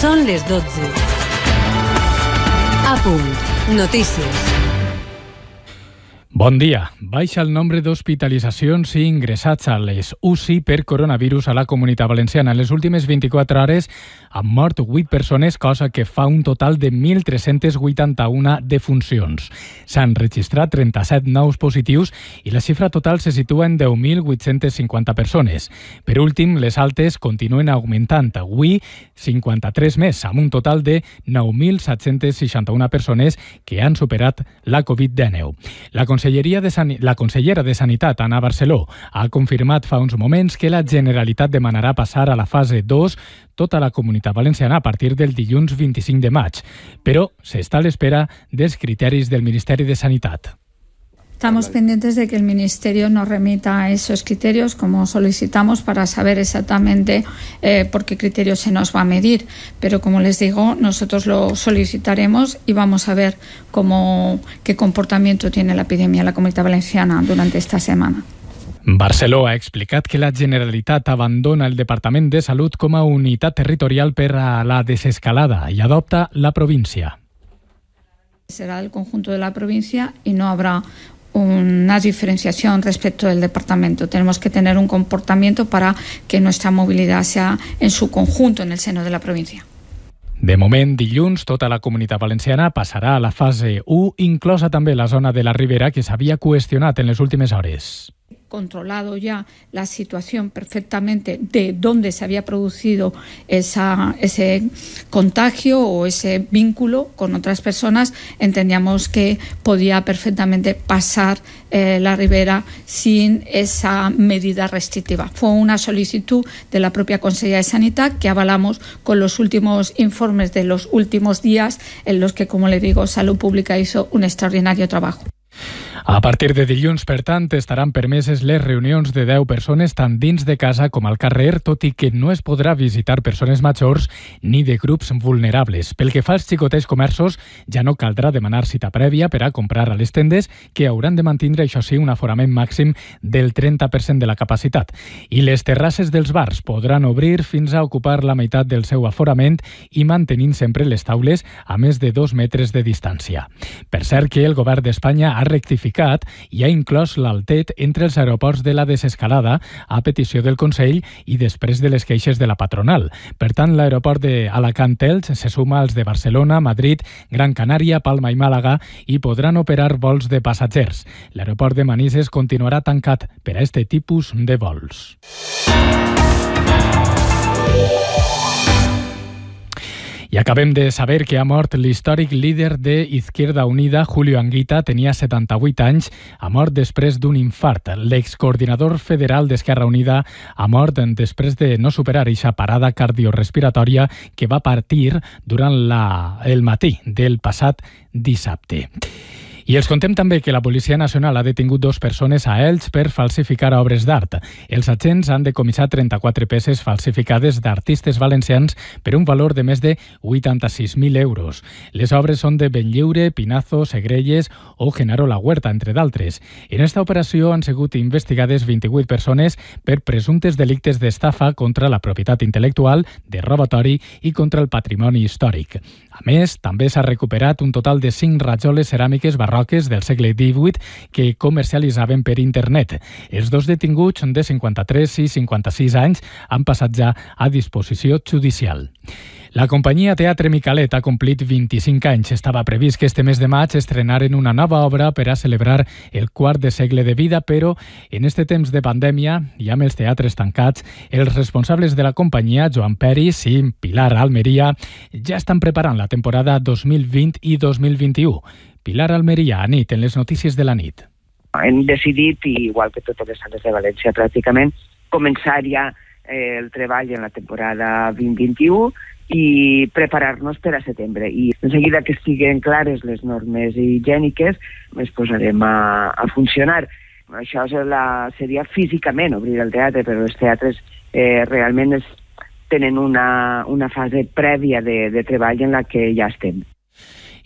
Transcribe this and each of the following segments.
Són les 12. A punt. Notícies. Bon dia. Baixa el nombre d'hospitalitzacions i ingressats a les UCI per coronavirus a la Comunitat Valenciana. En les últimes 24 hores han mort 8 persones, cosa que fa un total de 1.381 defuncions. S'han registrat 37 nous positius i la xifra total se situa en 10.850 persones. Per últim, les altes continuen augmentant. Avui, 53 més, amb un total de 9.761 persones que han superat la Covid-19. La Conselleria de San... la consellera de Sanitat, Anna Barceló, ha confirmat fa uns moments que la Generalitat demanarà passar a la fase 2 tota la comunitat valenciana a partir del dilluns 25 de maig, però s'està a l'espera dels criteris del Ministeri de Sanitat. Estamos pendientes de que el Ministerio nos remita esos criterios como solicitamos para saber exactamente eh, por qué criterios se nos va a medir. Pero como les digo, nosotros lo solicitaremos y vamos a ver cómo, qué comportamiento tiene la epidemia en la comunidad valenciana durante esta semana. Barceló ha explicat que la Generalitat abandona el Departament de Salut com a unitat territorial per a la desescalada i adopta la província. Será el conjunto de la provincia y no habrá una diferenciación respecto del departamento. Tenemos que tener un comportamiento para que nuestra movilidad sea en su conjunto en el seno de la provincia. De moment, dilluns, tota la comunitat valenciana passarà a la fase 1, inclosa també la zona de la Ribera, que s'havia qüestionat en les últimes hores controlado ya la situación perfectamente de dónde se había producido ese contagio o ese vínculo con otras personas, entendíamos que podía perfectamente pasar eh, la ribera sin esa medida restrictiva. Fue una solicitud de la propia Consejería de Sanidad que avalamos con los últimos informes de los últimos días en los que, como le digo, Salud Pública hizo un extraordinario trabajo. A partir de dilluns, per tant, estaran permeses les reunions de 10 persones tant dins de casa com al carrer, tot i que no es podrà visitar persones majors ni de grups vulnerables. Pel que fa als xicotets comerços, ja no caldrà demanar cita prèvia per a comprar a les tendes, que hauran de mantindre, això sí, un aforament màxim del 30% de la capacitat. I les terrasses dels bars podran obrir fins a ocupar la meitat del seu aforament i mantenint sempre les taules a més de dos metres de distància. Per cert que el govern d'Espanya ha rectificat modificat i ha inclòs l'Altet entre els aeroports de la desescalada a petició del Consell i després de les queixes de la patronal. Per tant, l'aeroport d'Alacant-Elx se suma als de Barcelona, Madrid, Gran Canària, Palma i Màlaga i podran operar vols de passatgers. L'aeroport de Manises continuarà tancat per a este tipus de vols. Acabem de saber que ha mort l'històric líder de Izquierda Unida, Julio Anguita, tenia 78 anys, ha mort després d'un infart. L'excoordinador federal d'Esquerra Unida ha mort després de no superar eixa parada cardiorespiratòria que va partir durant la, el matí del passat dissabte. I els contem també que la Policia Nacional ha detingut dos persones a Elx per falsificar obres d'art. Els agents han decomissat 34 peces falsificades d'artistes valencians per un valor de més de 86.000 euros. Les obres són de Benlliure, Pinazo, Segrelles o Genaro La Huerta, entre d'altres. En esta operació han sigut investigades 28 persones per presumptes delictes d'estafa contra la propietat intel·lectual, de robatori i contra el patrimoni històric. A més, també s'ha recuperat un total de 5 rajoles ceràmiques barroques del segle XVIII que comercialitzaven per internet. Els dos detinguts de 53 i 56 anys han passat ja a disposició judicial. La companyia Teatre Micalet ha complit 25 anys. Estava previst que este mes de maig estrenaren una nova obra per a celebrar el quart de segle de vida, però en este temps de pandèmia i amb els teatres tancats, els responsables de la companyia, Joan Peris i Pilar Almeria, ja estan preparant la temporada 2020 i 2021. Pilar Almeria, a nit, en les notícies de la nit. Hem decidit, igual que totes les sales de València pràcticament, començar ja eh, el treball en la temporada 2021 i preparar-nos per a setembre. I en seguida que estiguen clares les normes higièniques, ens posarem a, a funcionar. Això és la, seria físicament obrir el teatre, però els teatres eh, realment es, tenen una, una fase prèvia de, de treball en la que ja estem.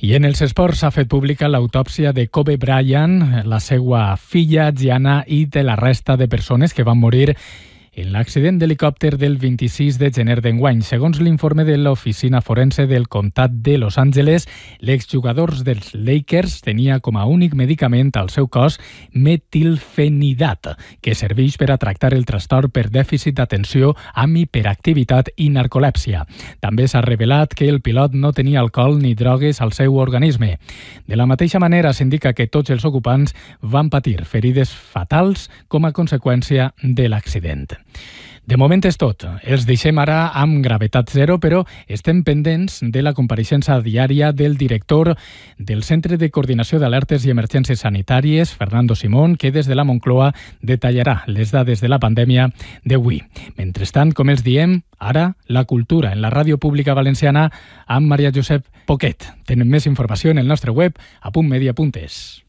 I en els esports s'ha fet pública l'autòpsia de Kobe Bryant, la seva filla Gianna i de la resta de persones que van morir en l'accident d'helicòpter del 26 de gener d'enguany. Segons l'informe de l'Oficina Forense del Comtat de Los Angeles, l'exjugador dels Lakers tenia com a únic medicament al seu cos metilfenidat, que serveix per a tractar el trastorn per dèficit d'atenció amb hiperactivitat i narcolèpsia. També s'ha revelat que el pilot no tenia alcohol ni drogues al seu organisme. De la mateixa manera, s'indica que tots els ocupants van patir ferides fatals com a conseqüència de l'accident. De moment és tot. Els deixem ara amb gravetat zero, però estem pendents de la compareixença diària del director del Centre de Coordinació d'Alertes i Emergències Sanitàries, Fernando Simón, que des de la Moncloa detallarà les dades de la pandèmia d'avui. Mentrestant, com els diem, ara la cultura en la ràdio pública valenciana amb Maria Josep Poquet. Tenen més informació en el nostre web a puntmedia.es.